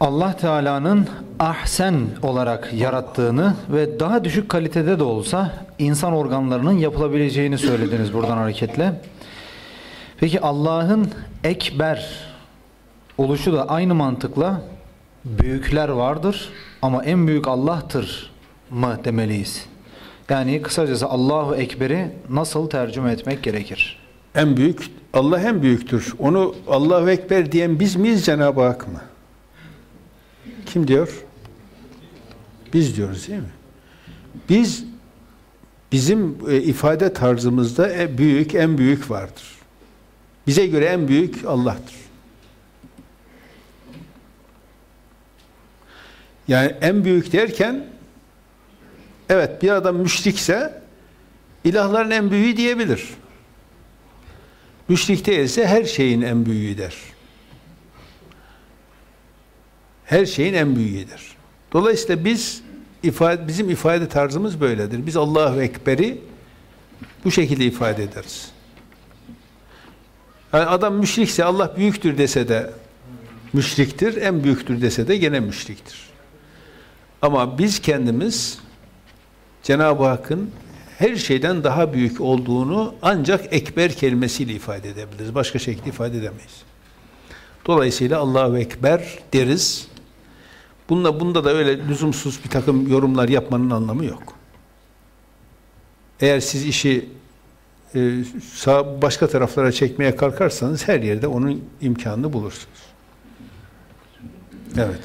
Allah Teala'nın ahsen olarak yarattığını ve daha düşük kalitede de olsa insan organlarının yapılabileceğini söylediniz buradan hareketle. Peki Allah'ın ekber oluşu da aynı mantıkla büyükler vardır ama en büyük Allah'tır mı demeliyiz? Yani kısacası Allahu Ekber'i nasıl tercüme etmek gerekir? En büyük, Allah en büyüktür. Onu Allahu Ekber diyen biz miyiz Cenab-ı Hak mı? Kim diyor? Biz diyoruz değil mi? Biz bizim e, ifade tarzımızda e, büyük, en büyük vardır. Bize göre en büyük Allah'tır. Yani en büyük derken evet bir adam müşrikse ilahların en büyüğü diyebilir. Müşrik değilse her şeyin en büyüğü der. Her şeyin en büyüğüdür. Dolayısıyla biz ifade, bizim ifade tarzımız böyledir. Biz Allahu Ekber'i bu şekilde ifade ederiz. Yani adam müşrikse Allah büyüktür dese de müşriktir, en büyüktür dese de gene müşriktir. Ama biz kendimiz Cenab-ı Hakk'ın her şeyden daha büyük olduğunu ancak ekber kelimesiyle ifade edebiliriz. Başka şekilde ifade edemeyiz. Dolayısıyla Allahu Ekber deriz. Bunda, bunda da öyle lüzumsuz bir takım yorumlar yapmanın anlamı yok. Eğer siz işi e, sağ, başka taraflara çekmeye kalkarsanız her yerde onun imkanını bulursunuz. Evet.